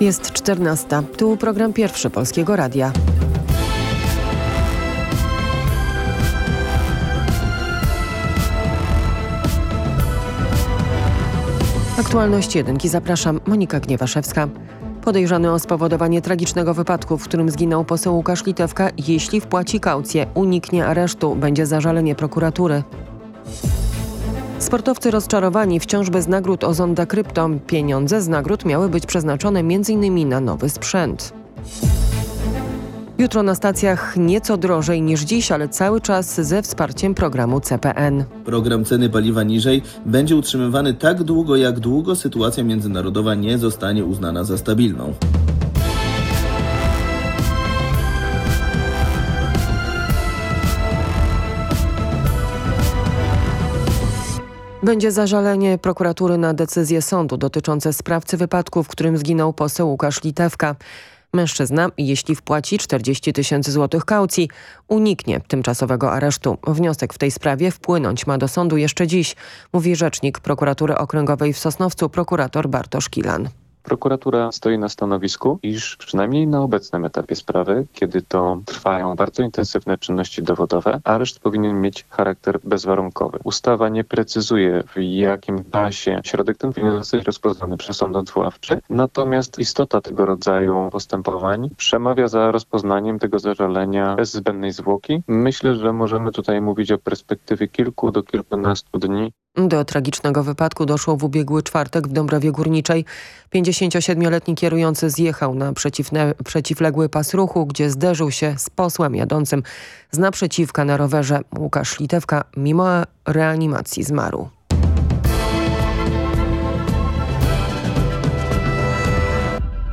Jest 14. Tu program pierwszy Polskiego Radia. Aktualność jedynki zapraszam Monika Gniewaszewska. Podejrzany o spowodowanie tragicznego wypadku, w którym zginął poseł Łukasz Litewka, jeśli wpłaci kaucję, uniknie aresztu, będzie zażalenie prokuratury. Sportowcy rozczarowani wciąż bez nagród o Zonda Krypto. Pieniądze z nagród miały być przeznaczone m.in. na nowy sprzęt. Jutro na stacjach nieco drożej niż dziś, ale cały czas ze wsparciem programu CPN. Program ceny paliwa niżej będzie utrzymywany tak długo, jak długo sytuacja międzynarodowa nie zostanie uznana za stabilną. Będzie zażalenie prokuratury na decyzję sądu dotyczące sprawcy wypadku, w którym zginął poseł Łukasz Litewka. Mężczyzna, jeśli wpłaci 40 tysięcy złotych kaucji, uniknie tymczasowego aresztu. Wniosek w tej sprawie wpłynąć ma do sądu jeszcze dziś, mówi rzecznik prokuratury okręgowej w Sosnowcu prokurator Bartosz Kilan. Prokuratura stoi na stanowisku, iż przynajmniej na obecnym etapie sprawy, kiedy to trwają bardzo intensywne czynności dowodowe, areszt powinien mieć charakter bezwarunkowy. Ustawa nie precyzuje w jakim czasie środek ten powinien zostać rozpoznany przez sąd odwoławczy, natomiast istota tego rodzaju postępowań przemawia za rozpoznaniem tego zażalenia bez zbędnej zwłoki. Myślę, że możemy tutaj mówić o perspektywie kilku do kilkunastu dni. Do tragicznego wypadku doszło w ubiegły czwartek w Dąbrowie Górniczej. 57-letni kierujący zjechał na przeciwległy pas ruchu, gdzie zderzył się z posłem jadącym z naprzeciwka na rowerze. Łukasz Litewka mimo reanimacji zmarł.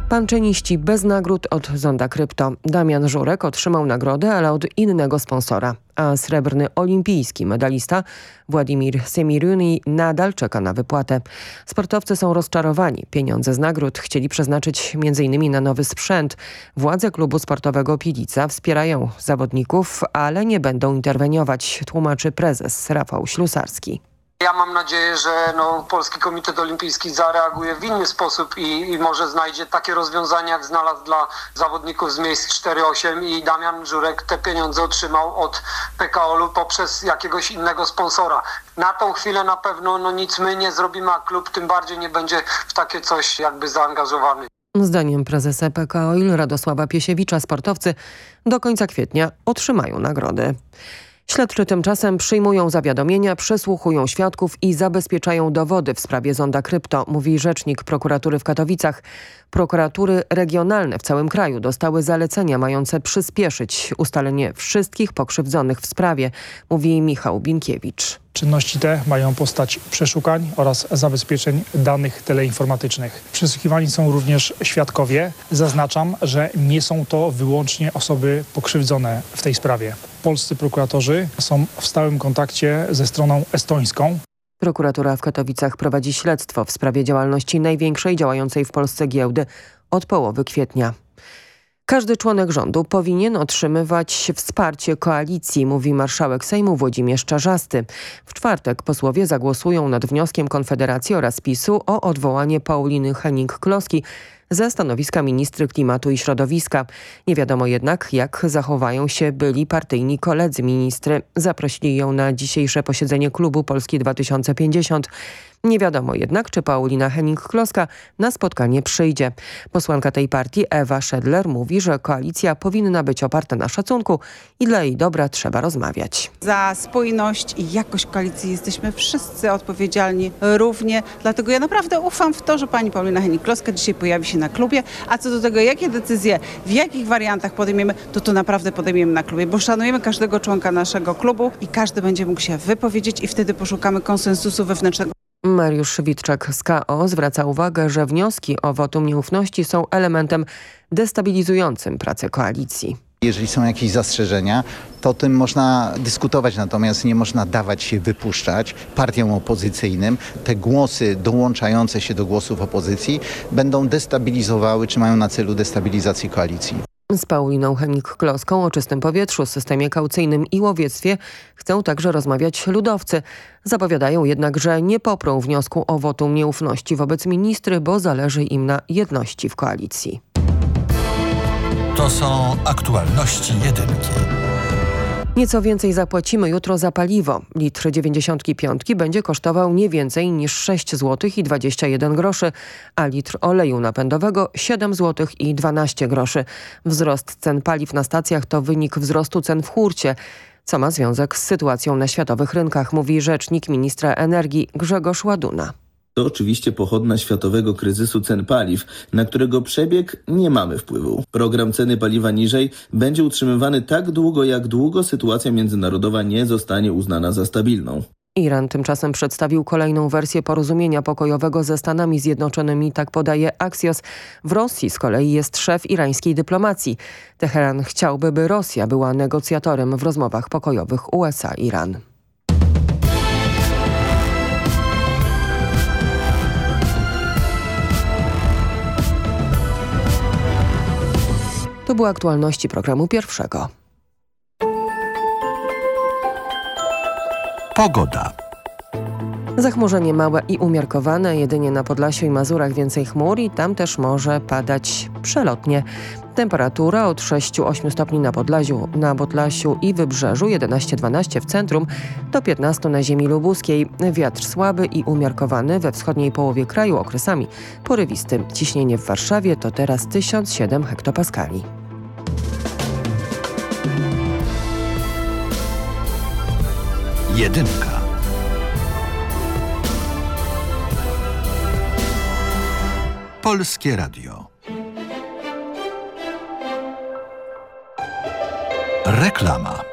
Panczyniści bez nagród od Zonda Krypto. Damian Żurek otrzymał nagrodę, ale od innego sponsora. A srebrny olimpijski medalista Władimir Semiryuni nadal czeka na wypłatę. Sportowcy są rozczarowani. Pieniądze z nagród chcieli przeznaczyć m.in. na nowy sprzęt. Władze klubu sportowego Pilica wspierają zawodników, ale nie będą interweniować, tłumaczy prezes Rafał Ślusarski. Ja mam nadzieję, że no, Polski Komitet Olimpijski zareaguje w inny sposób i, i może znajdzie takie rozwiązania, jak znalazł dla zawodników z miejsc 4-8 i Damian Żurek te pieniądze otrzymał od PKO-u poprzez jakiegoś innego sponsora. Na tą chwilę na pewno no, nic my nie zrobimy, a klub tym bardziej nie będzie w takie coś jakby zaangażowany. Zdaniem prezesa PKO Radosława Piesiewicza sportowcy do końca kwietnia otrzymają nagrody. Śledczy tymczasem przyjmują zawiadomienia, przesłuchują świadków i zabezpieczają dowody w sprawie Zonda Krypto, mówi rzecznik prokuratury w Katowicach. Prokuratury regionalne w całym kraju dostały zalecenia mające przyspieszyć ustalenie wszystkich pokrzywdzonych w sprawie, mówi Michał Binkiewicz. Czynności te mają postać przeszukań oraz zabezpieczeń danych teleinformatycznych. Przesłuchiwani są również świadkowie. Zaznaczam, że nie są to wyłącznie osoby pokrzywdzone w tej sprawie. Polscy prokuratorzy są w stałym kontakcie ze stroną estońską. Prokuratura w Katowicach prowadzi śledztwo w sprawie działalności największej działającej w Polsce giełdy od połowy kwietnia. Każdy członek rządu powinien otrzymywać wsparcie koalicji, mówi marszałek Sejmu Włodzimierz Czarzasty. W czwartek posłowie zagłosują nad wnioskiem Konfederacji oraz PiSu o odwołanie Pauliny Henning-Kloski ze stanowiska ministry klimatu i środowiska. Nie wiadomo jednak, jak zachowają się byli partyjni koledzy ministry. Zaprosili ją na dzisiejsze posiedzenie klubu Polski 2050. Nie wiadomo jednak, czy Paulina Henning-Kloska na spotkanie przyjdzie. Posłanka tej partii Ewa Szedler mówi, że koalicja powinna być oparta na szacunku i dla jej dobra trzeba rozmawiać. Za spójność i jakość koalicji jesteśmy wszyscy odpowiedzialni równie. Dlatego ja naprawdę ufam w to, że pani Paulina Henning-Kloska dzisiaj pojawi się na klubie. A co do tego, jakie decyzje, w jakich wariantach podejmiemy, to to naprawdę podejmiemy na klubie, bo szanujemy każdego członka naszego klubu i każdy będzie mógł się wypowiedzieć i wtedy poszukamy konsensusu wewnętrznego. Mariusz Witczak z KO zwraca uwagę, że wnioski o wotum nieufności są elementem destabilizującym pracę koalicji. Jeżeli są jakieś zastrzeżenia, to tym można dyskutować, natomiast nie można dawać się wypuszczać partiom opozycyjnym. Te głosy dołączające się do głosów opozycji będą destabilizowały, czy mają na celu destabilizację koalicji. Z Pauliną Henik-Kloską o czystym powietrzu, systemie kaucyjnym i łowiectwie chcą także rozmawiać ludowcy. Zapowiadają jednak, że nie poprą wniosku o wotum nieufności wobec ministry, bo zależy im na jedności w koalicji. To są aktualności jedynki. Nieco więcej zapłacimy jutro za paliwo. Litr 95 będzie kosztował nie więcej niż 6 zł i 21 groszy, a litr oleju napędowego 7 zł i 12 groszy. Wzrost cen paliw na stacjach to wynik wzrostu cen w hurcie co ma związek z sytuacją na światowych rynkach, mówi rzecznik ministra energii Grzegorz Ładuna. To oczywiście pochodna światowego kryzysu cen paliw, na którego przebieg nie mamy wpływu. Program ceny paliwa niżej będzie utrzymywany tak długo, jak długo sytuacja międzynarodowa nie zostanie uznana za stabilną. Iran tymczasem przedstawił kolejną wersję porozumienia pokojowego ze Stanami Zjednoczonymi, tak podaje Axios. W Rosji z kolei jest szef irańskiej dyplomacji. Teheran chciałby, by Rosja była negocjatorem w rozmowach pokojowych USA-Iran. To były aktualności programu pierwszego. Pogoda. Zachmurzenie małe i umiarkowane, jedynie na Podlasiu i Mazurach więcej chmur i tam też może padać przelotnie. Temperatura od 6-8 stopni na Podlasiu, na Podlasiu i Wybrzeżu, 11-12 w centrum, do 15 na ziemi lubuskiej. Wiatr słaby i umiarkowany we wschodniej połowie kraju okresami porywisty. Ciśnienie w Warszawie to teraz 1007 hektopaskali. Jedynka. Polskie Radio. Reklama.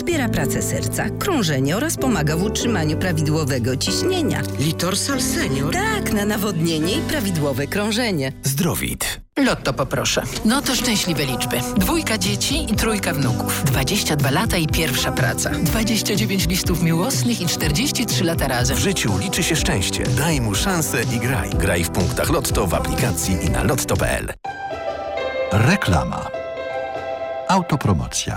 wspiera pracę serca, krążenie oraz pomaga w utrzymaniu prawidłowego ciśnienia. Litorsal Senior? Tak, na nawodnienie i prawidłowe krążenie. Zdrowit. Lotto poproszę. No to szczęśliwe liczby. Dwójka dzieci i trójka wnuków. 22 lata i pierwsza praca. 29 listów miłosnych i 43 lata razem. W życiu liczy się szczęście. Daj mu szansę i graj. Graj w punktach Lotto w aplikacji i na lotto.pl. Reklama. Autopromocja.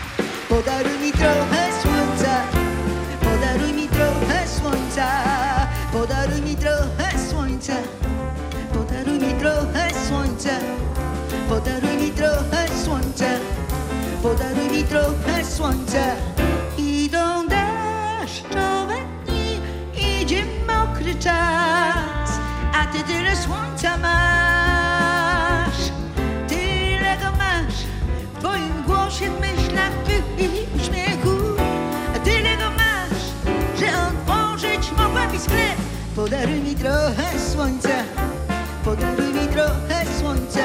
podaruj mi trochę słońca, podaruj mi trochę słońca, podaruj mi trochę słońca, podaruj mi trochę słońca, podaruj mi trochę słońca, podaruj mi trochę słońca. Idą deszczowe dni, idzie mokry czas, a ty tyle słońca masz, w uśmiechu, a tyle go masz, że otworzyć mogłabyś sklep. Podaruj mi trochę słońca, podaruj mi trochę słońca,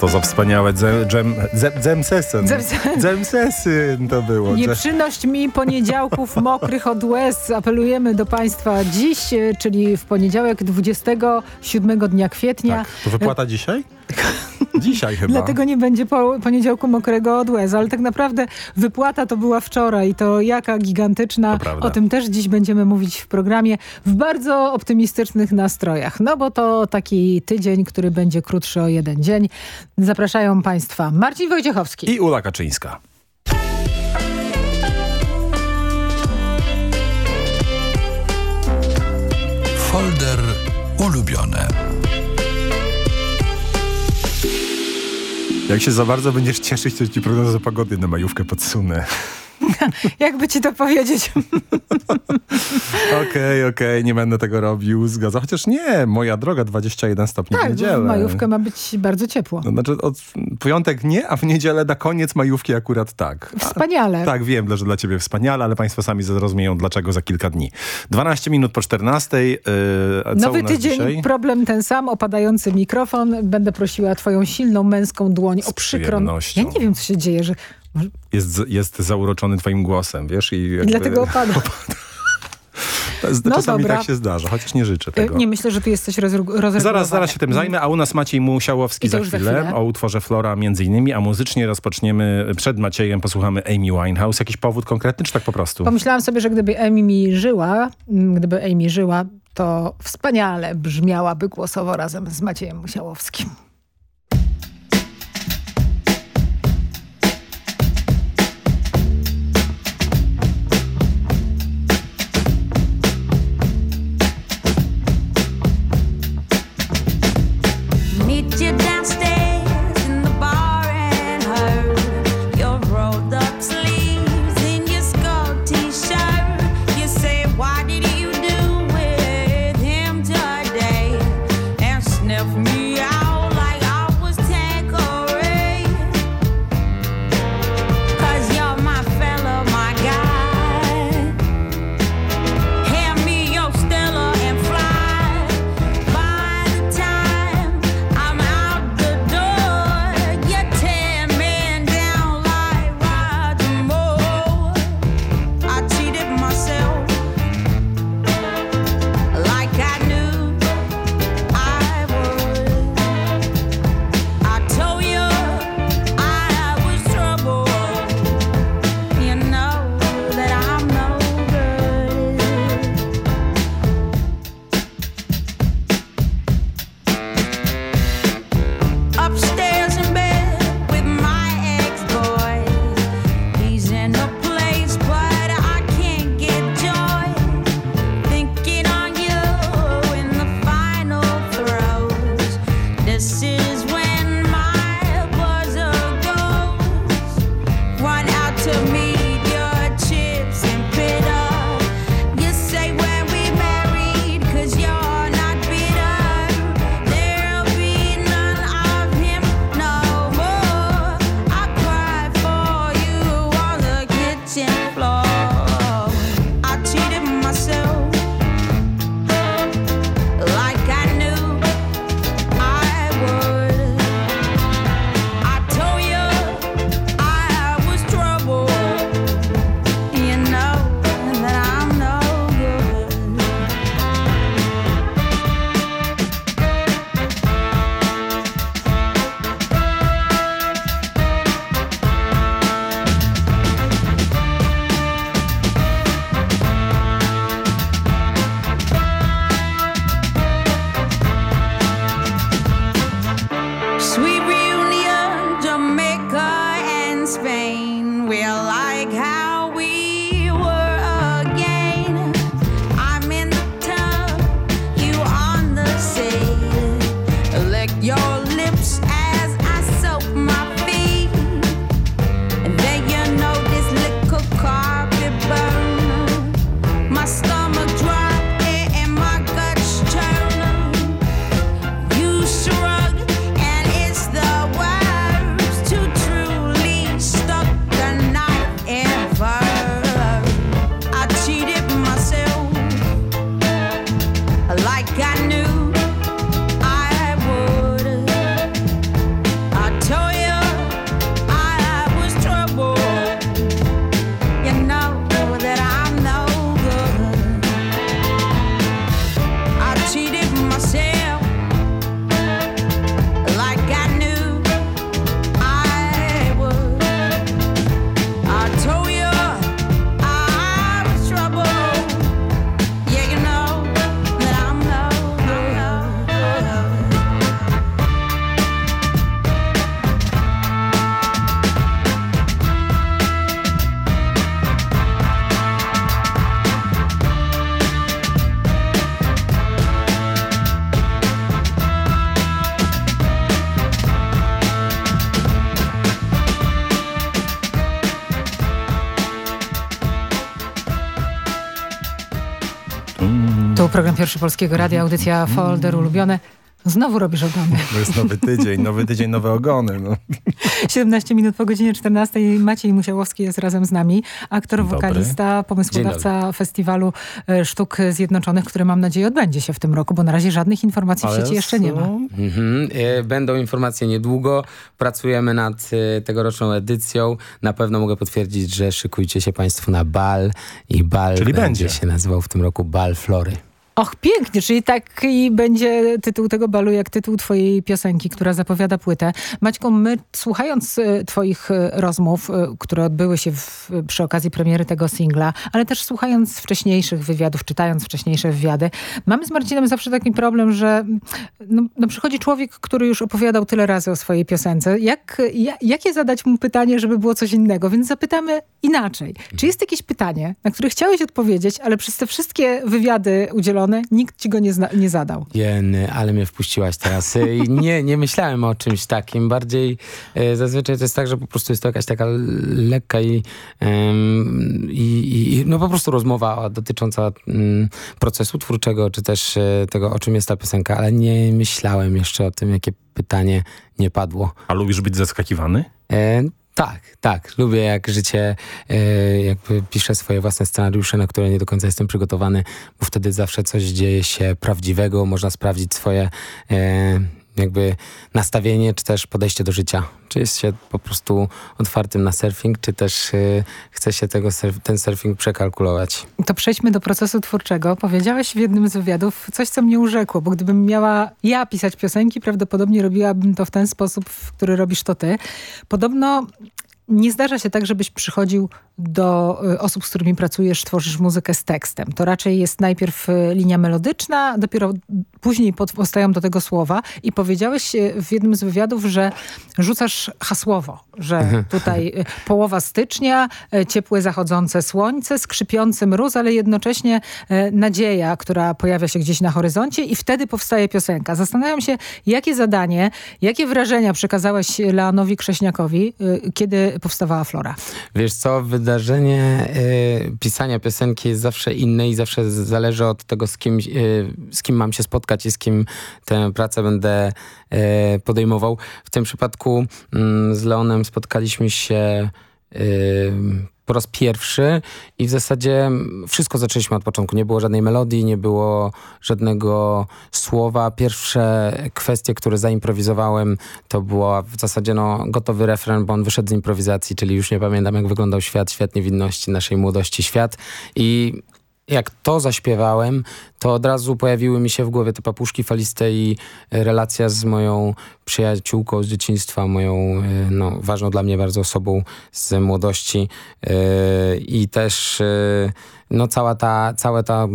to za wspaniałe dżem, dzemsesy. Dzem- Dzemsesy to było. Nie przynoś mi poniedziałków mokrych od łez. Apelujemy do Państwa dziś, e, czyli w poniedziałek 27 dnia kwietnia. Tak. To wypłata dzisiaj? Dzisiaj chyba. Dlatego nie będzie po, poniedziałku mokrego od łez, ale tak naprawdę wypłata to była wczoraj. To jaka gigantyczna. prawda. O tym też dziś będziemy mówić w programie w bardzo optymistycznych nastrojach. No bo to taki tydzień, który będzie krótszy o jeden dzień. Zapraszają Państwa Marcin Wojciechowski. I Ula Kaczyńska. Folder ulubione. Jak się za bardzo będziesz cieszyć, to ci prognozę pogody na majówkę podsunę. Jakby ci to powiedzieć? Okej, okej, nie będę tego robił, zgadza. Chociaż nie, moja droga 21 stopni w tak, niedzielę. w majówkę ma być bardzo ciepło. No, znaczy od piątek nie, a w niedzielę na koniec majówki akurat tak. A, Wspaniale. tak, wiem, że dla ciebie wspaniale, ale państwo sami zrozumieją dlaczego za kilka dni. 12 minut po 14. Yy, a Nowy tydzień, dzisiaj? problem ten sam, opadający mikrofon. Będę prosiła twoją silną męską dłoń o przykrą... Ja nie wiem, co się dzieje, że... Jest, jest zauroczony twoim głosem, wiesz? I, I jakby- dlatego opada. No Czasami dobra. tak się zdarza, chociaż nie życzę tego. Nie, myślę, że ty jesteś rozregulowany. Zaraz, zaraz się tym zajmę, a u nas Maciej Musiałowski I za już za chwilę, chwilę. o utworze Flora między innymi, a muzycznie rozpoczniemy przed Maciejem, posłuchamy Amy Winehouse. Jakiś powód konkretny, czy tak po prostu? Pomyślałam sobie, że gdyby Amy żyła, mm, gdyby Amy żyła, to wspaniale brzmiałaby głosowo razem z Maciejem Musiałowskim. Program Pierwszy Polskiego Radia, audycja Folder Ulubione. Znowu robisz ogony. To jest nowy tydzień, nowy tydzień, nowe ogony. No. 17 minut po godzinie 14. Maciej Musiałowski jest razem z nami. Aktor, Dobry. wokalista, pomysłodawca festiwalu e, Sztuk Zjednoczonych, który mam nadzieję odbędzie się w tym roku, bo na razie żadnych informacji w Ale sieci jeszcze nie ma. Mhm. E, Będą informacje niedługo. Pracujemy nad e, tegoroczną edycją. Na pewno mogę potwierdzić, że szykujcie się Państwo na bal i bal Czyli będzie, będzie. się nazywał w tym roku Bal Flory. Och, pięknie, czyli taki będzie tytuł tego balu, jak tytuł twojej piosenki, która zapowiada płytę. Maćku, my słuchając e, twoich e, rozmów, e, które odbyły się w, przy okazji premiery tego singla, ale też słuchając wcześniejszych wywiadów, czytając wcześniejsze wywiady, mamy z Marcinem zawsze taki problem, że no, no przychodzi człowiek, który już opowiadał tyle razy o swojej piosence. Jak, ja, jakie zadać mu pytanie, żeby było coś innego? Więc zapytamy inaczej. Czy jest jakieś pytanie, na które chciałeś odpowiedzieć, ale przez te wszystkie wywiady udzielone nikt ci go nie, nie zadał? Jeny, ale mnie wpuściłaś teraz. E, i Nie, nie myślałem o czymś takim. Bardziej e, zazwyczaj to jest tak, że po prostu jest to jakaś taka lekka i, i, i no po prostu rozmowa dotycząca mm, procesu twórczego, czy też e, tego, o czym jest ta piosenka, ale nie myślałem jeszcze o tym, jakie pytanie nie padło. A lubisz być zaskakiwany? E, tak, tak. Lubię jak życie e, jakby piszę swoje własne scenariusze, na które nie do końca jestem przygotowany, bo wtedy zawsze coś dzieje się prawdziwego, można sprawdzić swoje e, jakby nastawienie, czy też podejście do życia. Czy jest się po prostu otwartym na surfing, czy też e, chce się tego surf, ten surfing przekalkulować. To przejdźmy do procesu twórczego. Powiedziałeś w jednym z wywiadów coś, co mnie urzekło, bo gdybym miała ja pisać piosenki, prawdopodobnie robiłabym to w ten sposób, w który robisz to ty. Podobno nie zdarza się tak, żebyś przychodził do y, osób, z którymi pracujesz, tworzysz muzykę z tekstem. To raczej jest najpierw y, linia melodyczna, dopiero później powstają do tego słowa i powiedziałeś y, w jednym z wywiadów, że rzucasz hasłowo, że tutaj y, połowa stycznia, ciepłe zachodzące słońce, skrzypiący mróz, ale jednocześnie nadzieja, która pojawia się gdzieś na horyzoncie i wtedy powstaje piosenka. Zastanawiam się, jakie zadanie, jakie wrażenia przekazałeś Leonowi Krześniakowi, kiedy powstawała Flora? Wiesz co, wydarzenie y, pisania piosenki jest zawsze inne i zawsze zależy od tego, z kim, y, z kim mam się spotkać i z kim tę pracę będę y, podejmował. W tym przypadku mm, z Leonem spotkaliśmy się y, po raz pierwszy i w zasadzie wszystko zaczęliśmy od początku. Nie było żadnej melodii, nie było żadnego słowa. Pierwsze kwestie, które zaimprowizowałem, to było w zasadzie no, gotowy refren, bo on wyszedł z improwizacji, czyli już nie pamiętam, jak wyglądał świat, świat niewinności, naszej młodości świat. I jak to zaśpiewałem, to od razu pojawiły mi się w głowie te papuszki faliste i e, relacja z moją przyjaciółką z dzieciństwa, moją e, no, ważną dla mnie bardzo osobą z młodości. E, i też no, cała ta, cała ta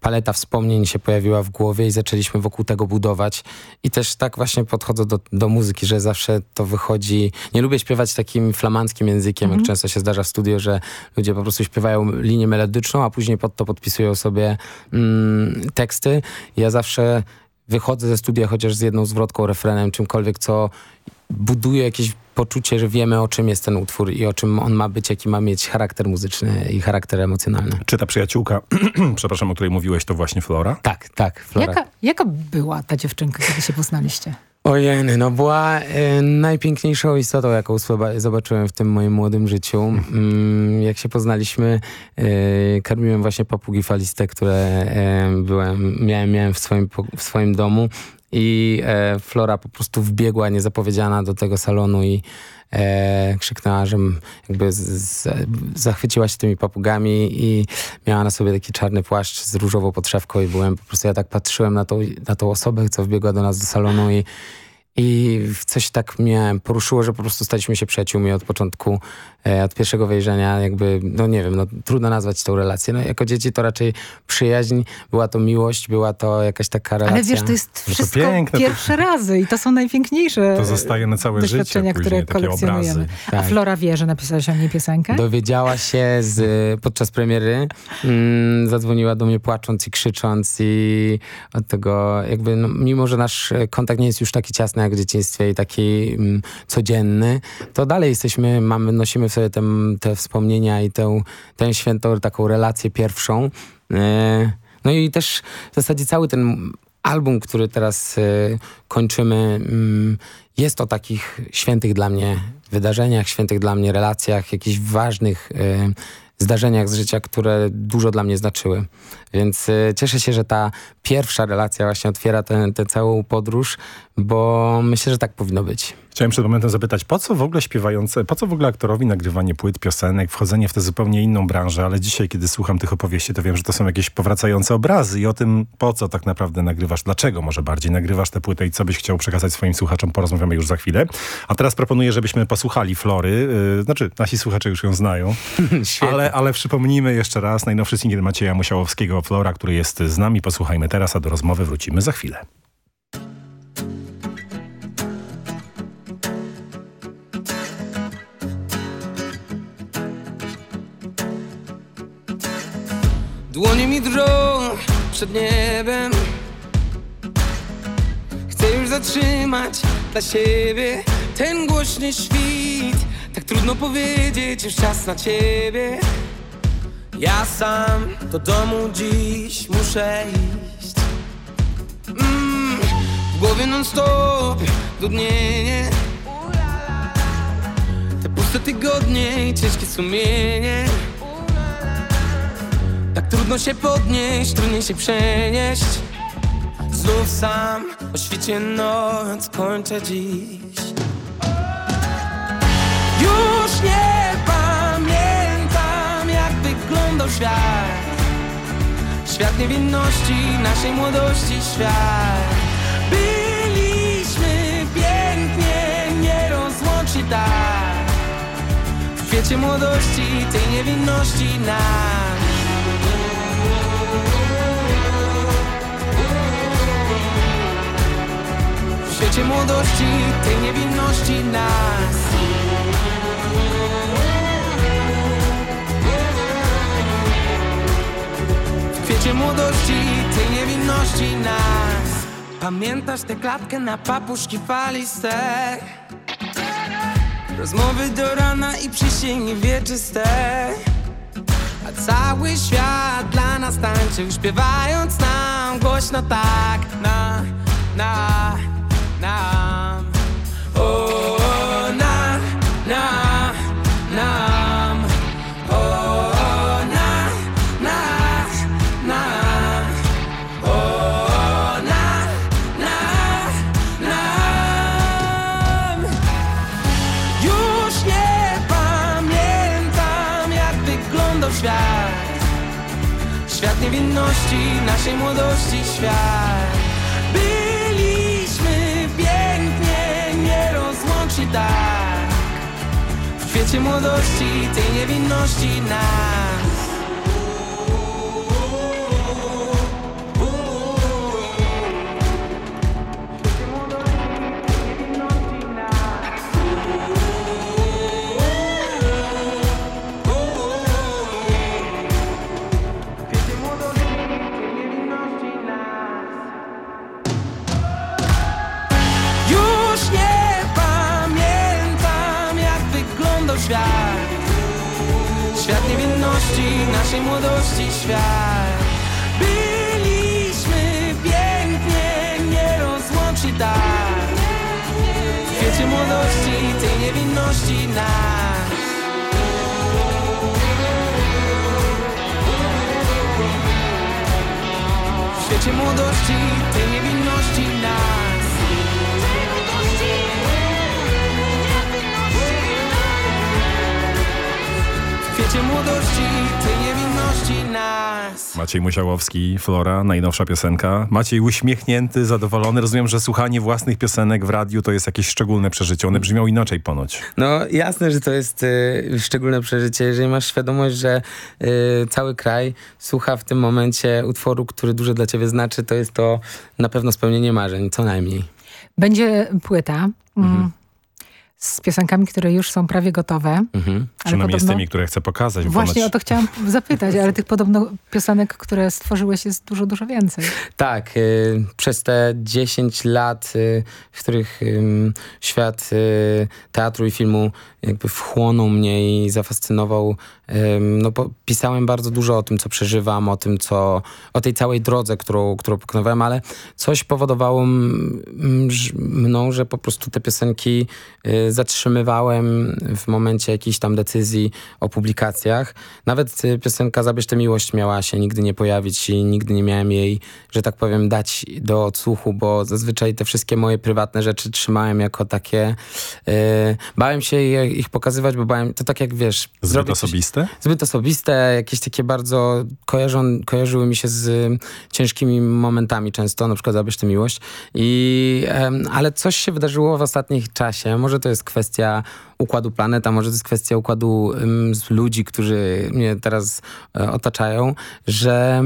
paleta wspomnień się pojawiła w głowie i zaczęliśmy wokół tego budować. I też tak właśnie podchodzę do, do muzyki, że zawsze to wychodzi, nie lubię śpiewać takim flamandzkim językiem, jak często się zdarza w studio, że ludzie po prostu śpiewają linię melodyczną, a później pod to podpisują sobie mm, teksty. Ja zawsze wychodzę ze studia chociaż z jedną zwrotką, refrenem, czymkolwiek, co buduje jakieś poczucie, że wiemy o czym jest ten utwór i o czym on ma być, jaki ma mieć charakter muzyczny i charakter emocjonalny. Czy ta przyjaciółka, przepraszam, o której mówiłeś, to właśnie Flora? Tak, tak, Flora. Jaka, jaka była ta dziewczynka, kiedy się poznaliście? Ojej, no była e, najpiękniejszą istotą, jaką zoba- zobaczyłem w tym moim młodym życiu. Mm, jak się poznaliśmy, e, karmiłem właśnie papugi faliste, które e, byłem, miałem, miałem w, swoim, w swoim domu i e, Flora po prostu wbiegła niezapowiedziana do tego salonu i e, krzyknęła, że jakby z, z, zachwyciła się tymi papugami i miała na sobie taki czarny płaszcz z różową podszewką i byłem po prostu, ja tak patrzyłem na tą, na tą osobę, co wbiegła do nas do salonu i i coś tak mnie poruszyło, że po prostu staliśmy się przyjaciółmi od początku, od pierwszego wejrzenia, jakby, no nie wiem, no trudno nazwać tą relację. No jako dzieci to raczej przyjaźń, była to miłość, była to jakaś taka relacja. Ale wiesz, to jest wszystko pierwsze razy i to są najpiękniejsze To zostaje na całe życie doświadczenia, później, które kolekcjonujemy. obrazy. A Tak. Flora wie, że napisałeś o niej piosenkę? Dowiedziała się z, podczas premiery, mm, zadzwoniła do mnie płacząc i krzycząc i od tego jakby, no, mimo że nasz e, kontakt nie jest już taki ciasny jak w dzieciństwie i taki mm, codzienny, to dalej jesteśmy, mamy, nosimy w sobie te wspomnienia i tę, tę świętą taką relację pierwszą. E, No i też w zasadzie cały ten album, który teraz y, kończymy, mm, jest o takich świętych dla mnie wydarzeniach, świętych dla mnie relacjach, jakichś ważnych y, zdarzeniach z życia, które dużo dla mnie znaczyły. Więc y, cieszę się, że ta pierwsza relacja właśnie otwiera tę tę całą podróż, bo myślę, że tak powinno być. Chciałem przed momentem zapytać, po co w ogóle śpiewające, po co w ogóle aktorowi nagrywanie płyt, piosenek, wchodzenie w tę zupełnie inną branżę, ale dzisiaj, kiedy słucham tych opowieści, to wiem, że to są jakieś powracające obrazy i o tym, po co tak naprawdę nagrywasz, dlaczego może bardziej nagrywasz tę płytę i co byś chciał przekazać swoim słuchaczom, porozmawiamy już za chwilę. A teraz proponuję, żebyśmy posłuchali Flory, yy, znaczy nasi słuchacze już ją znają, ale, ale przypomnijmy jeszcze raz najnowszy singiel Macieja Musiałowskiego, Flora, który jest z nami. Posłuchajmy teraz, a do rozmowy wrócimy za chwilę. Dłonie mi drżą przed niebem Chcę już zatrzymać dla siebie ten głośny świt Tak trudno powiedzieć, już czas na ciebie Ja sam do domu dziś muszę iść. Mm, W głowie non stop dudnienie. Te puste tygodnie i ciężkie sumienie. Tak trudno się podnieść, trudniej się przenieść. Znów sam o świcie noc kończę dziś. Już nie wyglądał świat. Świat niewinności, naszej młodości świat. Byliśmy pięknie, nierozłączni tak. W kwiecie młodości, tej niewinności nam. W świecie młodości, tej niewinności nas Kwiecie młodości, tej niewinności nas. Pamiętasz tę klatkę na papuszki faliste Rozmowy do rana i przysięgi wieczyste. A cały świat dla nas tańczył Śpiewając nam głośno tak. Na, na, nam. O, niewinności, naszej młodości świat. Byliśmy pięknie, nierozłączni tak. W kwiecie młodości, tej niewinności nas naszej młodości świat. Byliśmy pięknie, nierozłączni tak. W kwiecie młodości, tej niewinności nas. W świecie młodości, Kwiecie młodości, tej niewinności nas Maciej Musiałowski, Flora, najnowsza piosenka. Maciej uśmiechnięty, zadowolony. Rozumiem, że słuchanie własnych piosenek w radiu to jest jakieś szczególne przeżycie. One brzmią inaczej ponoć. No jasne, że to jest y, szczególne przeżycie, jeżeli masz świadomość, że y, cały kraj słucha w tym momencie utworu, który dużo dla ciebie znaczy, to jest to na pewno spełnienie marzeń, co najmniej. Będzie płyta. Mm. Z piosenkami, które już są prawie gotowe. Mhm. Przynajmniej z podobno- tymi, które chcę pokazać. Właśnie ponoć- o to chciałam zapytać, ale tych podobno piosenek, które stworzyłeś jest dużo, dużo więcej. Tak, y, przez te 10 lat, y, w których ym, świat y, teatru i filmu jakby wchłonął mnie i zafascynował, no pisałem bardzo dużo o tym, co przeżywam, o tym, co, o tej całej drodze, którą, którą pokonywałem, ale coś powodowało mną, że po prostu te piosenki y, zatrzymywałem w momencie jakiejś tam decyzji o publikacjach. Nawet y, piosenka Zabierz tę miłość miała się nigdy nie pojawić i nigdy nie miałem jej, że tak powiem, dać do odsłuchu, bo zazwyczaj te wszystkie moje prywatne rzeczy trzymałem jako takie... y, bałem się ich pokazywać, bo bałem... To tak jak, wiesz... Zbyt zrobić coś- osobiste? Zbyt osobiste, jakieś takie bardzo kojarzą, kojarzyły mi się z ciężkimi momentami często, na przykład Zabierz tę miłość. I, ale coś się wydarzyło w ostatnich czasie. Może to jest kwestia układu planet, a może to jest kwestia układu z ludzi, którzy mnie teraz e, otaczają, że,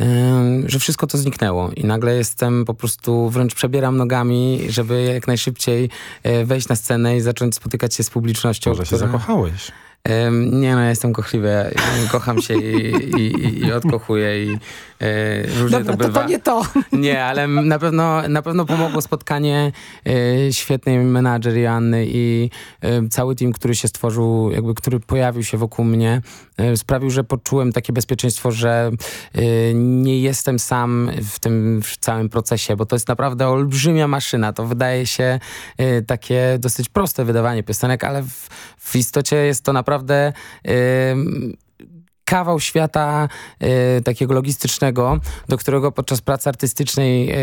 ym, że wszystko to zniknęło i nagle jestem po prostu, wręcz przebieram nogami, żeby jak najszybciej e, wejść na scenę i zacząć spotykać się z publicznością. Może się zakochałeś. Nie no, ja jestem kochliwy, kocham się i, i, i, odkochuję i różnie Dobra, to to, bywa. to nie to. Nie, ale na pewno, na pewno pomogło spotkanie e, świetnej menadżer Joanny i e, cały team, który się stworzył, jakby który pojawił się wokół mnie, e, sprawił, że poczułem takie bezpieczeństwo, że e, nie jestem sam w tym w całym procesie, bo to jest naprawdę olbrzymia maszyna. To wydaje się e, takie dosyć proste wydawanie piosenek, ale w, w istocie jest to naprawdę kawał świata e, takiego logistycznego, do którego podczas pracy artystycznej, e,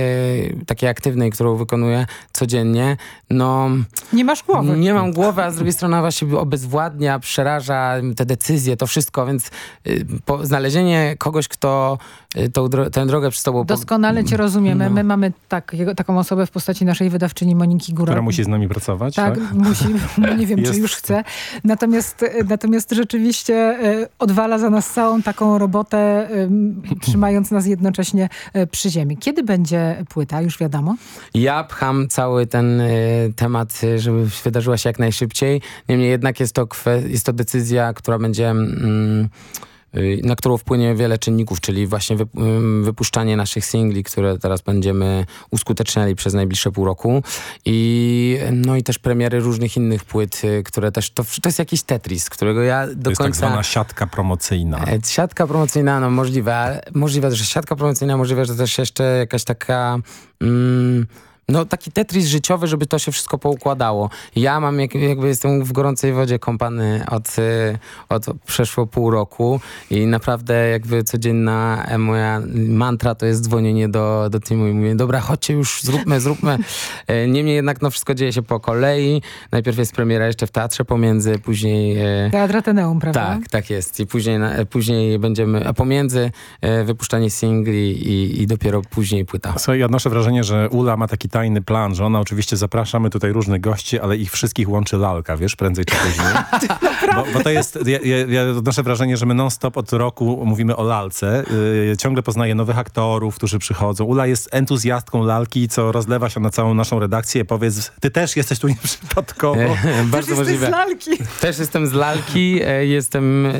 takiej aktywnej, którą wykonuję codziennie, no... Nie masz głowy. Nie mam głowy, a z drugiej strony właśnie obezwładnia, przeraża te decyzje, to wszystko, więc y, po, znalezienie kogoś, kto y, tą, dro tę drogę przez tobą... Doskonale cię rozumiemy. No. My mamy tak, jego- taką osobę w postaci naszej wydawczyni Moniki Góra. Która musi z nami pracować, Tak, tak? musi. No nie wiem, Jest- czy już chce. Natomiast, natomiast rzeczywiście e, odwala za nas całą taką robotę, trzymając nas jednocześnie przy ziemi. Kiedy będzie płyta? Już wiadomo? Ja pcham cały ten y, temat, y, żeby wydarzyła się jak najszybciej. Niemniej jednak jest to, jest to decyzja, która będzie... Mm, y, na którą wpłynie wiele czynników, czyli właśnie wypuszczanie naszych singli, które teraz będziemy uskuteczniali przez najbliższe pół roku i no i też premiery różnych innych płyt, y, które też, to, to jest jakiś Tetris, którego ja do To jest tak zwana siatka promocyjna. E, Siatka promocyjna, no możliwe, możliwe, że siatka promocyjna, możliwe, że też jeszcze jakaś taka... Mm, no taki Tetris życiowy, żeby to się wszystko poukładało. Ja mam, jak, jakby jestem w gorącej wodzie kąpany od, y, od przeszło pół roku i naprawdę jakby codzienna moja mantra to jest dzwonienie do, do teamu i mówię, dobra, chodźcie już, zróbmy, zróbmy. E, Niemniej jednak no wszystko dzieje się po kolei. Najpierw jest premiera jeszcze w teatrze pomiędzy, później... e, Teatr Ateneum, prawda? tak, tak jest. I później, później będziemy, a pomiędzy e, wypuszczanie singli i, i dopiero później płyta. Słuchaj, ja odnoszę wrażenie, że Ula ma taki tajny plan, że ona oczywiście zapraszamy tutaj różnych gości, ale ich wszystkich łączy lalka, wiesz, prędzej czy później. bo, bo to jest, ja, ja, ja odnoszę wrażenie, że my non-stop od roku mówimy o lalce. Yy, ciągle poznaję nowych aktorów, którzy przychodzą. Ula jest entuzjastką lalki, co rozlewa się na całą naszą redakcję. Powiedz, ty też jesteś tu nieprzypadkowo. E, Bardzo możliwe. lalki. Też jestem z lalki, e, jestem e,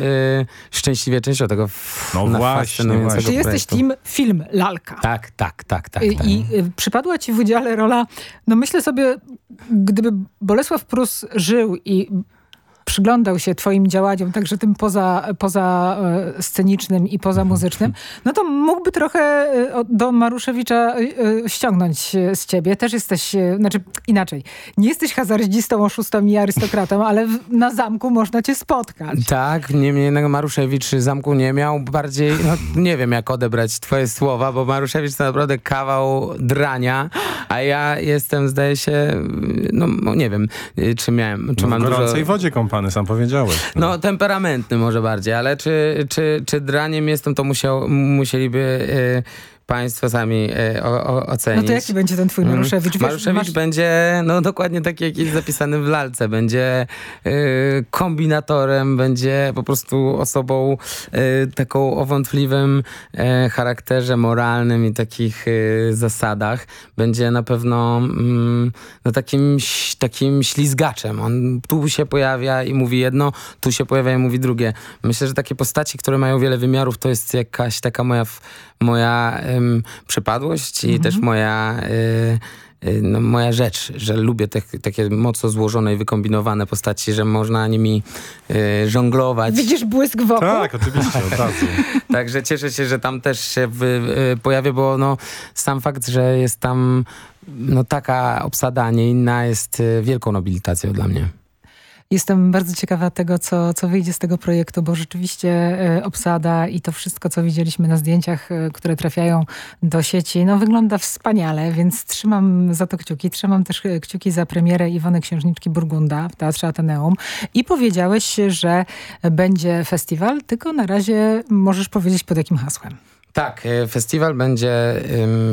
szczęśliwie częścią tego No właśnie, fascynującego Czy jesteś projektu. team film Lalka? Tak, tak, tak, tak. I, tak. I y, przypadła ci w udziale rola, no myślę sobie, gdyby Bolesław Prus żył i przyglądał się twoim działaniom, także tym poza, poza e, scenicznym i poza muzycznym, no to mógłby trochę e, do Maruszewicza e, ściągnąć z ciebie. Też jesteś, znaczy inaczej, nie jesteś hazardzistą, oszustą i arystokratą, ale w, na zamku można cię spotkać. Tak, niemniej jednak Maruszewicz zamku nie miał. Bardziej, no nie wiem jak odebrać twoje słowa, bo Maruszewicz to naprawdę kawał drania, a ja jestem, zdaje się, no no nie wiem, czy miałem, czy No, mam w gorącej dużo... wodzie kąpany, sam powiedziałeś. No, temperamentny może bardziej, ale czy, czy, czy draniem jestem, to musiał, musieliby y, państwo sami e, o, o, ocenić. No to jaki będzie ten twój Mm. Maruszewicz? Wiesz, Maruszewicz masz- będzie no dokładnie taki, jak jest zapisany w lalce. Będzie e, kombinatorem, będzie po prostu osobą e, taką o wątpliwym charakterze moralnym i takich zasadach. Będzie na pewno mm, no takim, takim ślizgaczem. On tu się pojawia i mówi jedno, tu się pojawia i mówi drugie. Myślę, że takie postaci, które mają wiele wymiarów, to jest jakaś taka moja, moja em, przypadłość i Mhm. też moja... y, y, no, moja rzecz, że lubię te, takie mocno złożone i wykombinowane postaci, że można nimi y, żonglować. Widzisz błysk wokół? Tak, oczywiście, od razu. Także cieszę się, że tam też się wy, y, pojawię, bo no, sam fakt, że jest tam no, taka obsada, a nie inna jest y, wielką nobilitacją dla mnie. Jestem bardzo ciekawa tego, co, co wyjdzie z tego projektu, bo rzeczywiście e, obsada i to wszystko, co widzieliśmy na zdjęciach, e, które trafiają do sieci, no wygląda wspaniale, więc trzymam za to kciuki. Trzymam też e, kciuki za premierę Iwony Księżniczki Burgunda w Teatrze Ateneum. I powiedziałeś, że będzie festiwal, tylko na razie możesz powiedzieć pod jakim hasłem. Tak, e, festiwal będzie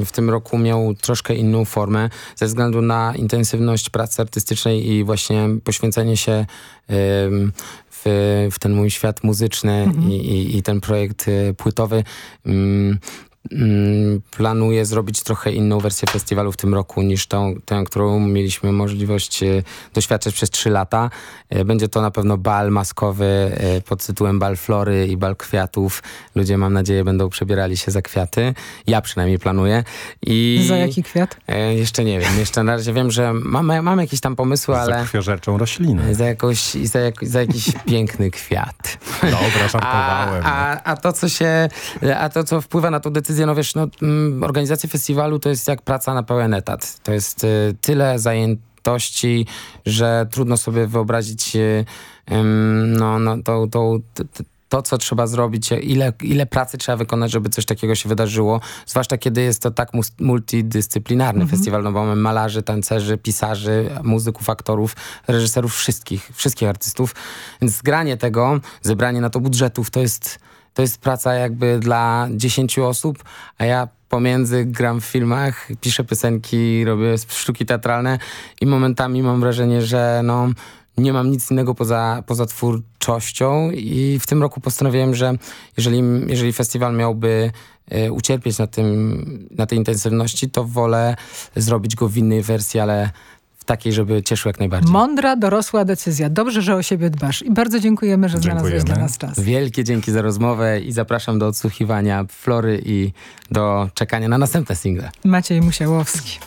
w tym roku miał troszkę inną formę ze względu na intensywność pracy artystycznej i właśnie poświęcenie się w, w ten mój świat muzyczny i, i, i ten projekt y, płytowy. Ym, planuję zrobić trochę inną wersję festiwalu w tym roku niż tą, tę, którą mieliśmy możliwość y, doświadczać przez trzy lata. Y, Będzie to na pewno bal maskowy y, pod tytułem Bal Flory i Bal Kwiatów. Ludzie, mam nadzieję, będą przebierali się za kwiaty. Ja przynajmniej planuję. I Za jaki kwiat? E, jeszcze nie wiem. Jeszcze na razie wiem, że mam, mam jakieś tam pomysły, Za ale krwiożerczą roślinę. za, jakąś, za, jak, za jakiś piękny kwiat. Dobra, żartowałem. A, a, a to, co się, a to, co wpływa na tą decyzję, no wiesz, no, mm, organizacja festiwalu to jest jak praca na pełen etat. To jest y, tyle zajętości, że trudno sobie wyobrazić y, no, no, tą, tą, to, co trzeba zrobić, ile, ile pracy trzeba wykonać, żeby coś takiego się wydarzyło. Zwłaszcza kiedy jest to tak multidyscyplinarny festiwal, no bo mamy malarzy, tancerzy, pisarzy, muzyków, aktorów, reżyserów, wszystkich, wszystkich artystów. Więc zgranie tego, zebranie na to budżetów, to jest, to jest praca jakby dla 10 osób, a ja pomiędzy gram w filmach, piszę piosenki, robię sztuki teatralne i momentami mam wrażenie, że no nie mam nic innego poza, poza twórczością i w tym roku postanowiłem, że jeżeli, jeżeli festiwal miałby e, ucierpieć na, tym, na tej intensywności, to wolę zrobić go w innej wersji, ale takiej, żeby cieszył jak najbardziej. Mądra, dorosła decyzja. Dobrze, że o siebie dbasz. I bardzo dziękujemy, że znalazłeś dla nas czas. Wielkie dzięki za rozmowę i zapraszam do odsłuchiwania Flory i do czekania na następne single. Maciej Musiałowski.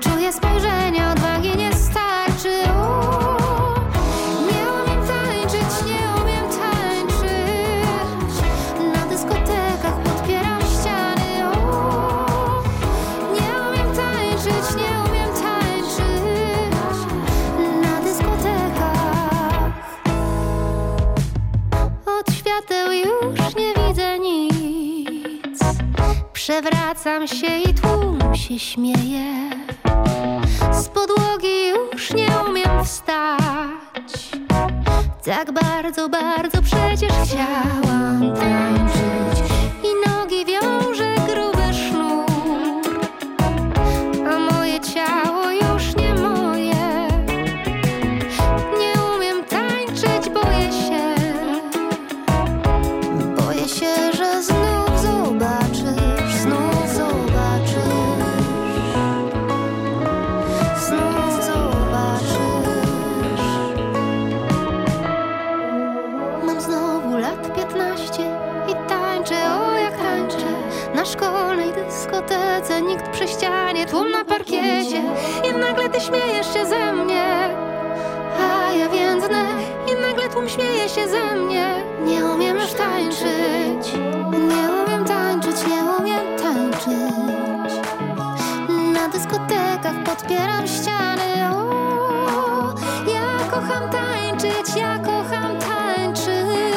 Czuję spojrzenia, odwagi nie starczy. O, nie umiem tańczyć, nie umiem tańczyć. Na dyskotekach podpieram ściany. O, nie umiem tańczyć, nie umiem tańczyć. Na dyskotekach od świateł już nie widzę nic. Przewracam się i tłum się śmieje. Tak bardzo, bardzo przecież chciałam się ze mnie. Nie umiem już tańczyć. Nie umiem tańczyć, nie umiem tańczyć. Na dyskotekach podpieram ściany. O, Ja kocham tańczyć, ja kocham tańczyć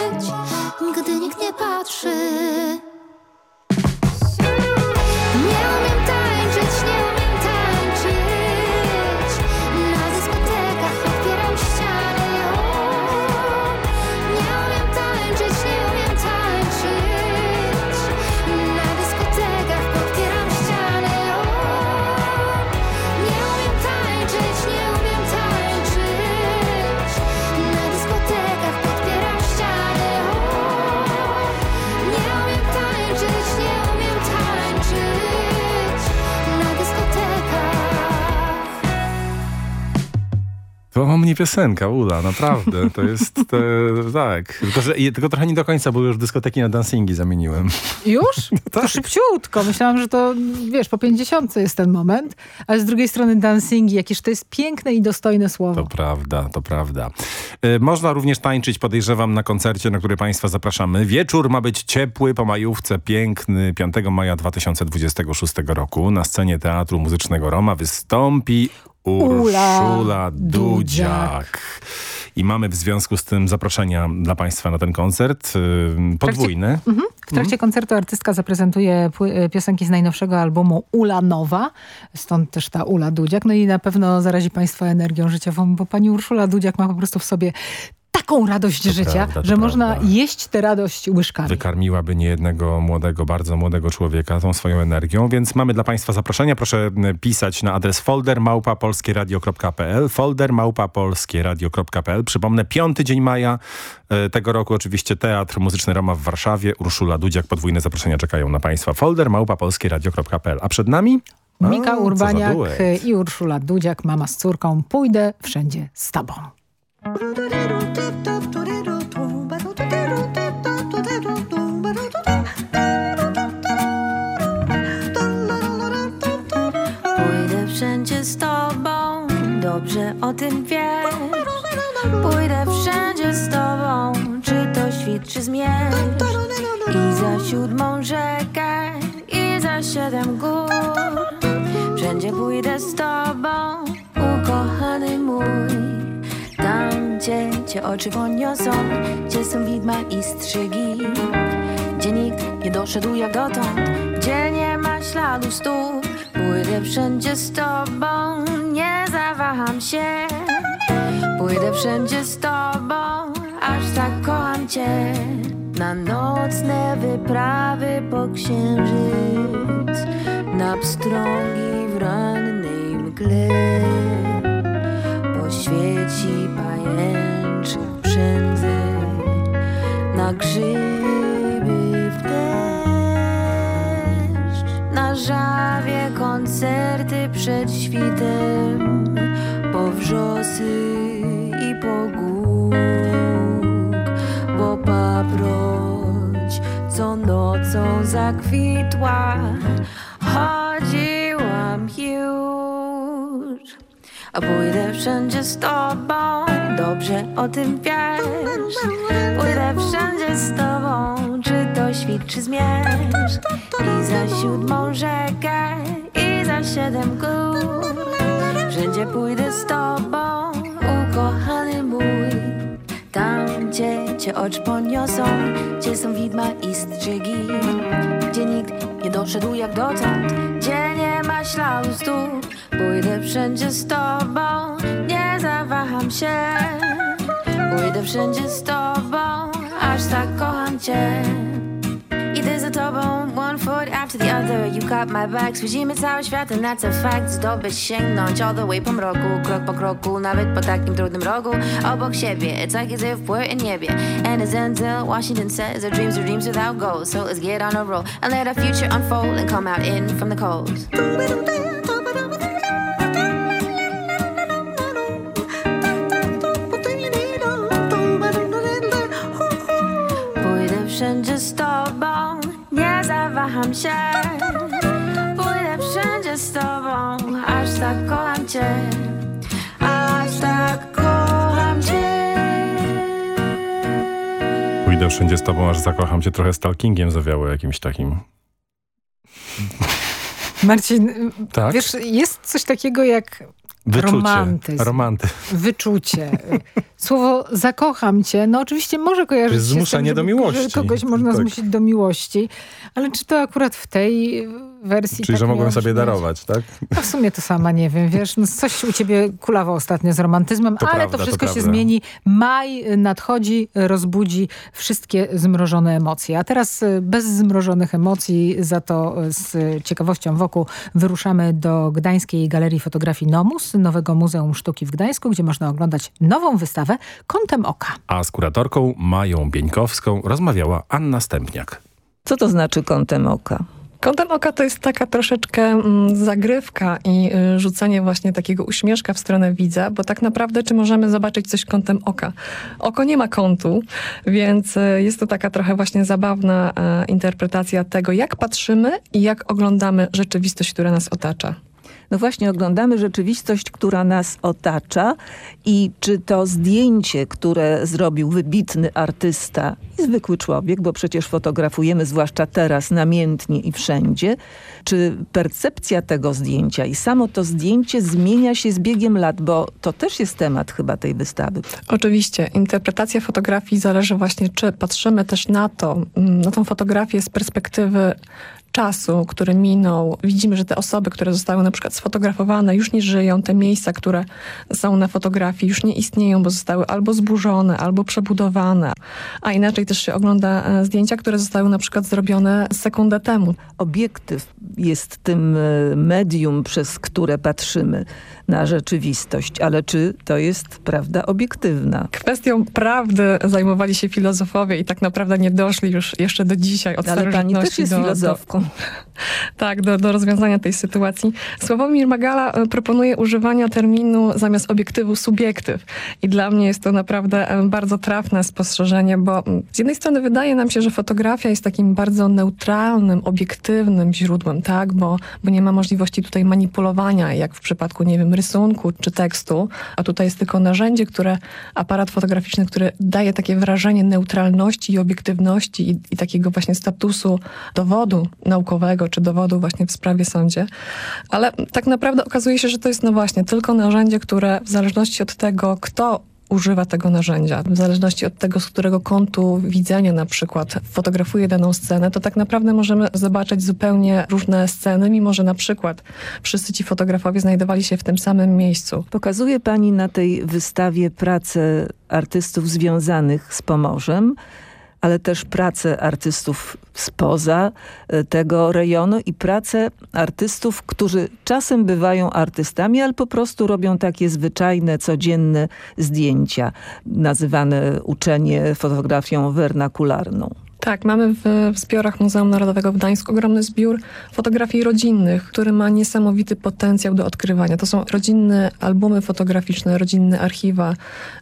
piosenka, Ula, naprawdę. To jest, to, tak. Tylko, że, tylko trochę nie do końca, bo już dyskoteki na dancingi zamieniłem. Już? To szybciutko. Myślałam, że to, wiesz, po 50 jest ten moment, ale z drugiej strony dancingi, jakież to jest piękne i dostojne słowo. To prawda, to prawda. Y, Można również tańczyć, podejrzewam, na koncercie, na który Państwa zapraszamy. Wieczór ma być ciepły, po majówce, piękny. 5 maja 2026 roku na scenie Teatru Muzycznego Roma wystąpi Urszula Ula Dudziak. I mamy w związku z tym zaproszenia dla Państwa na ten koncert. y, Podwójny. Mhm. W trakcie koncertu artystka zaprezentuje e, piosenki z najnowszego albumu Ula Nowa, stąd też ta Ula Dudziak. No i na pewno zarazi Państwa energią życiową, bo pani Urszula Dudziak ma po prostu w sobie taką radość życia, prawda, to że można prawda. jeść tę radość łyżkami. Wykarmiłaby niejednego młodego, bardzo młodego człowieka tą swoją energią, więc mamy dla Państwa zaproszenia. Proszę pisać na adres foldermałpapolskieradio.pl foldermałpapolskieradio.pl Przypomnę, piąty dzień maja e, tego roku oczywiście Teatr Muzyczny Roma w Warszawie. Urszula Dudziak, podwójne zaproszenia czekają na Państwa. foldermałpapolskieradio.pl A przed nami? A, Mika za Urbaniak i Urszula Dudziak, mama z córką. Pójdę wszędzie z tobą. Pójdę wszędzie z tobą, dobrze o tym wiesz. Pójdę wszędzie. świczy zmierz I za siódmą rzekę I za siedem gór Wszędzie pójdę z tobą Ukochany mój gdzie cię oczy poniosą Gdzie są widma i strzygi. Gdzie nikt nie doszedł jak dotąd Gdzie nie ma śladu stóp Pójdę wszędzie z tobą Nie zawaham się. Pójdę wszędzie z tobą Aż tak kocham cię. Na nocne wyprawy po księżyc Na pstrągi w rannej mgle. Poświeci pajęczych przędzy Na grzyby w deszcz. Na żawie koncerty przed świtem Po wrzosy i po głóg Po paproć, co nocą zakwitła a pójdę wszędzie z tobą, dobrze o tym wiesz. Pójdę wszędzie z tobą, czy to świt, czy zmierz. I za siódmą rzekę, i za siedem gór. Wszędzie pójdę z tobą, ukochany mój. Tam, gdzie cię oczy poniosą, gdzie są widma i strzygi. Gdzie nikt nie doszedł jak dotąd, gdzie nie ma śladu stóp. Pójdę wszędzie z tobą, nie zawaham się. Pójdę wszędzie z tobą, aż tak kocham cię. Idę za tobą, one foot after the other. You got my back, widzimy cały świat and that's a fact. Zdobyć, sięgnąć all the way po mroku Krok po kroku, nawet po takim trudnym rogu Obok siebie, it's like as if we're in niebie And as Denzel Washington says Our dreams are dreams without goals. So let's get on a roll And let our future unfold And come out in from the cold zawaham się. Pójdę wszędzie z tobą, aż tak kocham cię. Aż tak kocham cię. Pójdę wszędzie z tobą, aż zakocham cię trochę stalkingiem zawiało jakimś takim. Marcin, Tak? wiesz, jest coś takiego jak Wyczucie. romantyzm, Romantyzm. wyczucie. Słowo zakocham cię, no oczywiście może kojarzyć się z tym, że, do miłości. że kogoś można Tak. zmusić do miłości, ale czy to akurat w tej wersji Czyli, tak że mogłem sobie darować, tak? No w sumie to sama nie wiem, wiesz, no coś u ciebie kulało ostatnio z romantyzmem, To ale prawda, to wszystko to się zmieni. Maj nadchodzi, rozbudzi wszystkie zmrożone emocje. A teraz y, bez zmrożonych emocji, za to y, z ciekawością wokół wyruszamy do Gdańskiej Galerii Fotografii Nomus, nowego Muzeum Sztuki w Gdańsku, gdzie można oglądać nową wystawę Kątem Oka. A z kuratorką Mają Bieńkowską rozmawiała Anna Stępniak. Co to znaczy kątem oka? Kątem oka to jest taka troszeczkę mm, zagrywka i y, rzucenie właśnie takiego uśmieszka w stronę widza, bo tak naprawdę czy możemy zobaczyć coś kątem oka? Oko nie ma kątu, więc y, jest to taka trochę właśnie zabawna e, interpretacja tego, jak patrzymy i jak oglądamy rzeczywistość, która nas otacza. No właśnie oglądamy rzeczywistość, która nas otacza i czy to zdjęcie, które zrobił wybitny artysta i zwykły człowiek, bo przecież fotografujemy zwłaszcza teraz namiętnie i wszędzie, czy percepcja tego zdjęcia i samo to zdjęcie zmienia się z biegiem lat, bo to też jest temat chyba tej wystawy. Oczywiście. Interpretacja fotografii zależy właśnie, czy patrzymy też na to, mm, na tą fotografię z perspektywy czasu, który minął. Widzimy, że te osoby, które zostały na przykład sfotografowane, już nie żyją. Te miejsca, które są na fotografii, już nie istnieją, bo zostały albo zburzone, albo przebudowane. A inaczej też się ogląda e, zdjęcia, które zostały na przykład zrobione sekundę temu. Obiektyw jest tym e, medium, przez które patrzymy na rzeczywistość, ale czy to jest prawda obiektywna? Kwestią prawdy zajmowali się filozofowie i tak naprawdę nie doszli już jeszcze do dzisiaj od Ale pani też jest do, filozofką. pomysłu tak, do, do rozwiązania tej sytuacji. Sławomir Magala e, proponuje używania terminu zamiast obiektywu subiektyw. I dla mnie jest to naprawdę e, bardzo trafne spostrzeżenie, bo z jednej strony wydaje nam się, że fotografia jest takim bardzo neutralnym, obiektywnym źródłem, tak, bo, bo nie ma możliwości tutaj manipulowania, jak w przypadku, nie wiem, rysunku czy tekstu, a tutaj jest tylko narzędzie, które, aparat fotograficzny, który daje takie wrażenie neutralności i obiektywności i, i takiego właśnie statusu dowodu naukowego czy dowodu właśnie w sprawie sądzie. Ale tak naprawdę okazuje się, że to jest no właśnie tylko narzędzie, które w zależności od tego, kto używa tego narzędzia. W zależności od tego, z którego kątu widzenia na przykład fotografuje daną scenę, to tak naprawdę możemy zobaczyć zupełnie różne sceny, mimo że na przykład wszyscy ci fotografowie znajdowali się w tym samym miejscu. Pokazuje pani na tej wystawie pracę artystów związanych z Pomorzem, ale też pracę artystów spoza e, tego rejonu i pracę artystów, którzy czasem bywają artystami, ale po prostu robią takie zwyczajne, codzienne zdjęcia, nazywane uczenie fotografią wernakularną. Tak, mamy w, w zbiorach Muzeum Narodowego w Gdańsku ogromny zbiór fotografii rodzinnych, który ma niesamowity potencjał do odkrywania. To są rodzinne albumy fotograficzne, rodzinne archiwa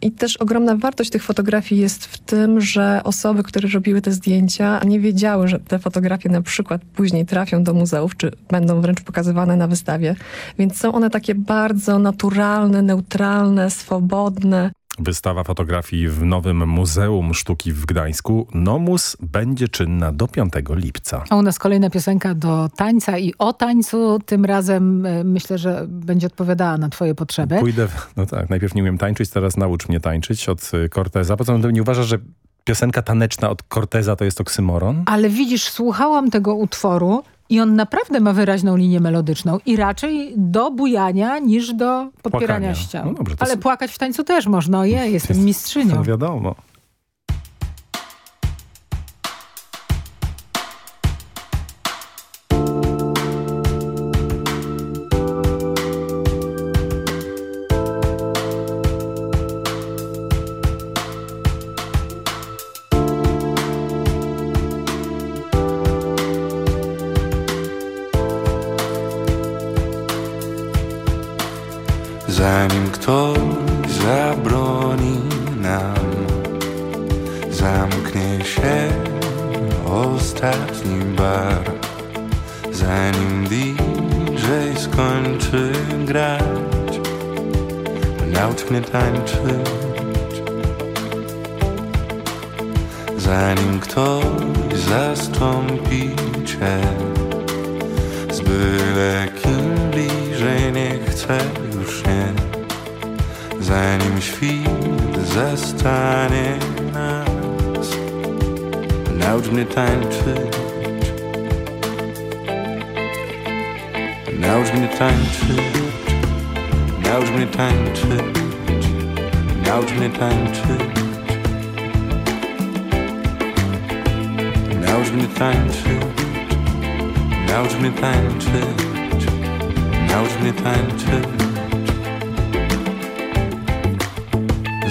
i też ogromna wartość tych fotografii jest w tym, że osoby, które robiły te zdjęcia nie wiedziały, że te fotografie na przykład później trafią do muzeów, czy będą wręcz pokazywane na wystawie. Więc są one takie bardzo naturalne, neutralne, swobodne. Wystawa fotografii w Nowym Muzeum Sztuki w Gdańsku Nomus będzie czynna do 5 lipca. A u nas kolejna piosenka do tańca i o tańcu. Tym razem e, myślę, że będzie odpowiadała na twoje potrzeby. Pójdę, no tak, najpierw nie umiem tańczyć, teraz naucz mnie tańczyć od e, Corteza. Poza tym nie uważasz, że piosenka taneczna od Corteza to jest oksymoron? Ale widzisz, słuchałam tego utworu i on naprawdę ma wyraźną linię melodyczną i raczej do bujania niż do podpierania Płakania. ścian. No dobrze, Ale płakać w tańcu też można. Ja jestem mistrzynią. No wiadomo. Skończy grać, naucz mnie tańczyć. Zanim ktoś zastąpi cię, z byle kim bliżej nie chcę już nie. Zanim świt zastanie nas Naucz mnie tańczyć Naucz mnie tańczyć. Naucz mnie tańczyć. Naucz mnie tańczyć. Naucz mnie tańczyć. Naucz mnie tańczyć. Naucz mnie tańczyć.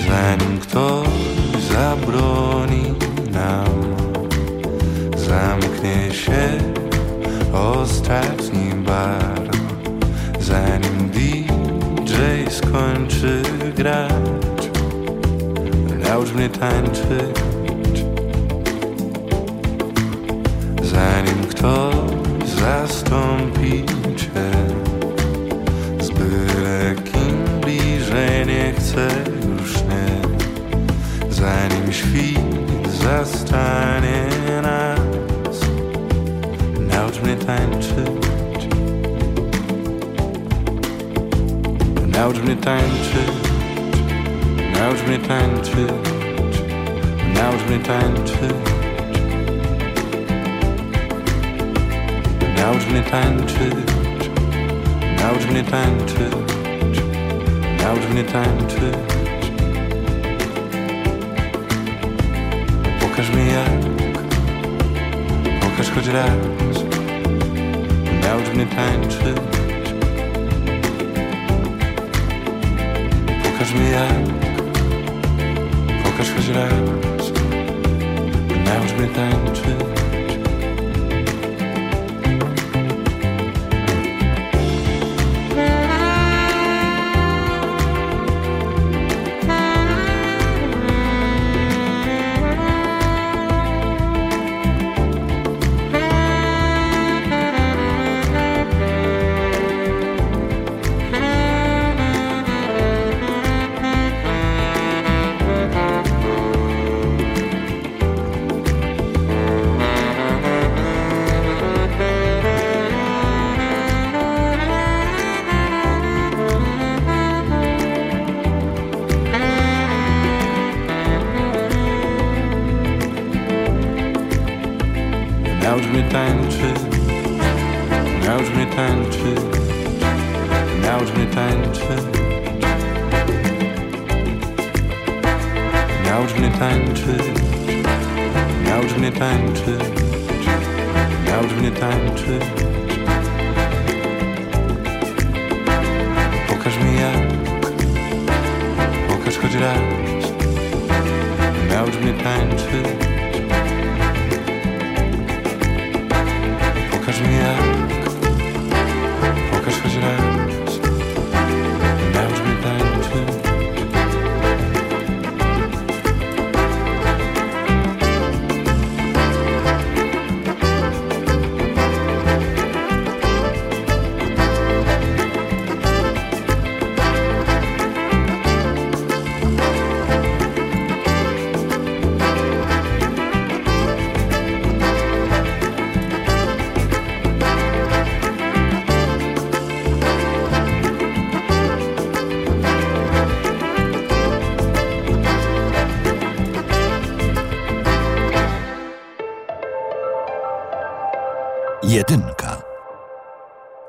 Zanim ktoś zabroni nam Zamknie się ostatni bar Zanim DJ skończy grać Naucz mnie tańczyć. Zanim ktoś zastąpi cię Z byle kim bliżej nie chcę już nie. Zanim świt zastanie nas Naucz mnie tańczyć Naucz mnie tańczyć Naucz mnie tańczyć Naucz mnie tańczyć Naucz mnie tańczyć, naucz mnie tańczyć, naucz mnie tańczyć. Pokaż mi jak, pokaż choć raz, naucz mnie tańczyć. Pokaż mi jak, pokaż choć raz, naucz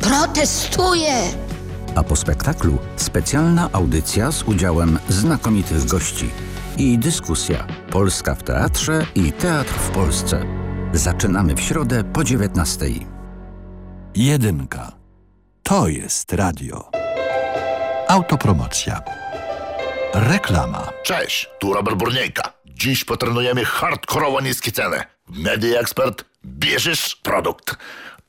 Protestuję. A po spektaklu specjalna audycja z udziałem znakomitych gości i dyskusja Polska w teatrze i teatr w Polsce. Zaczynamy w środę po 19. Jedynka. To jest radio. Autopromocja. Reklama. Cześć, tu Robert Burniejka. Dziś potrenujemy hardkorowo niskie ceny. Media Expert, bierzesz produkt.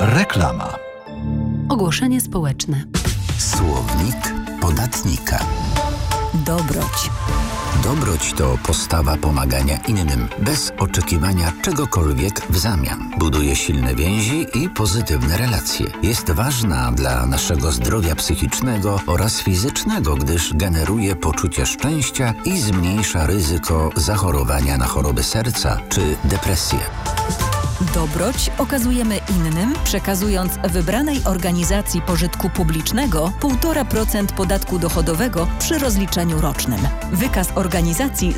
Reklama. Ogłoszenie społeczne. Słownik podatnika. Dobroć. Dobroć to postawa pomagania innym, bez oczekiwania czegokolwiek w zamian. Buduje silne więzi i pozytywne relacje. Jest ważna dla naszego zdrowia psychicznego oraz fizycznego, gdyż generuje poczucie szczęścia i zmniejsza ryzyko zachorowania na choroby serca czy depresję. Dobroć okazujemy innym, przekazując wybranej organizacji pożytku publicznego 1,5% podatku dochodowego przy rozliczeniu rocznym. Wykaz organizacji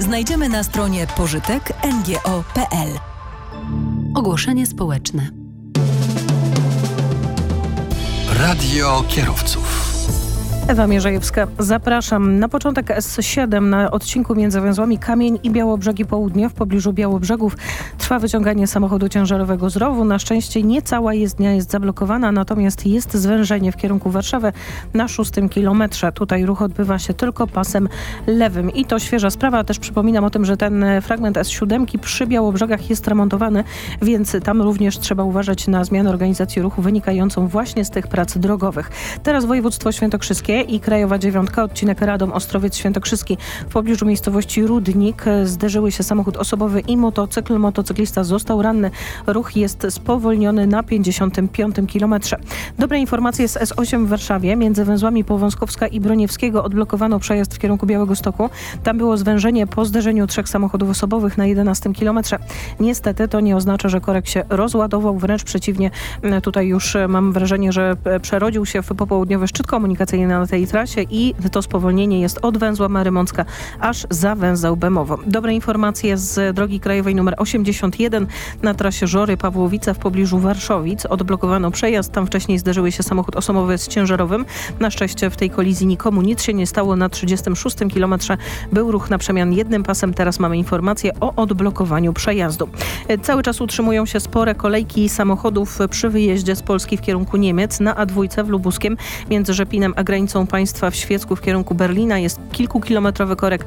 znajdziemy na stronie pożytek.ngo.pl. Ogłoszenie społeczne. Radio kierowców. Ewa Mierzejewska, zapraszam. Na początek S7 na odcinku między węzłami Kamień i Białobrzegi Południe w pobliżu Białobrzegów trwa wyciąganie samochodu ciężarowego z rowu. Na szczęście nie cała jezdnia jest zablokowana, natomiast jest zwężenie w kierunku Warszawy na szóstym kilometrze. Tutaj ruch odbywa się tylko pasem lewym. I to świeża sprawa. Też przypominam o tym, że ten fragment S7 przy Białobrzegach jest remontowany, więc tam również trzeba uważać na zmianę organizacji ruchu wynikającą właśnie z tych prac drogowych. Teraz województwo świętokrzyskie i Krajowa Dziewiątka, odcinek Radom Ostrowiec Świętokrzyski w pobliżu miejscowości Rudnik zderzyły się samochód osobowy i motocykl. Motocyklista został ranny. Ruch jest spowolniony na 55 kilometrze. Dobre informacje z S8 w Warszawie. Między węzłami Powązkowska i Broniewskiego odblokowano przejazd w kierunku Białego Stoku. Tam było zwężenie po zderzeniu trzech samochodów osobowych na 11 kilometrze. Niestety to nie oznacza, że korek się rozładował, wręcz przeciwnie. Tutaj już mam wrażenie, że przerodził się w popołudniowy szczyt komunikacyjny na tej trasie i to spowolnienie jest od węzła Marymącka aż za węzeł Bemowo. Dobre informacje z drogi krajowej nr 81 na trasie Żory Pawłowice w pobliżu Warszowic. Odblokowano przejazd. Tam wcześniej zderzyły się samochód osobowy z ciężarowym. Na szczęście w tej kolizji nikomu nic się nie stało. Na 36 kilometrze był ruch na przemian jednym pasem. Teraz mamy informację o odblokowaniu przejazdu. Cały czas utrzymują się spore kolejki samochodów przy wyjeździe z Polski w kierunku Niemiec na A2 w Lubuskiem między Rzepinem a granicą państwa w Świecku w kierunku Berlina jest kilkukilometrowy korek.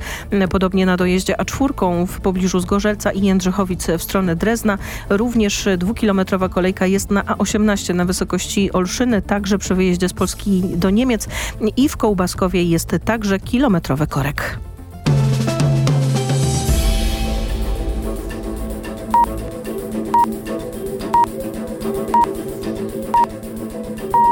Podobnie na dojeździe A4 w pobliżu Zgorzelca i Jędrzychowic w stronę Drezna. Również dwukilometrowa kolejka jest na A18 na wysokości Olszyny, także przy wyjeździe z Polski do Niemiec i w Kołbaskowie jest także kilometrowy korek.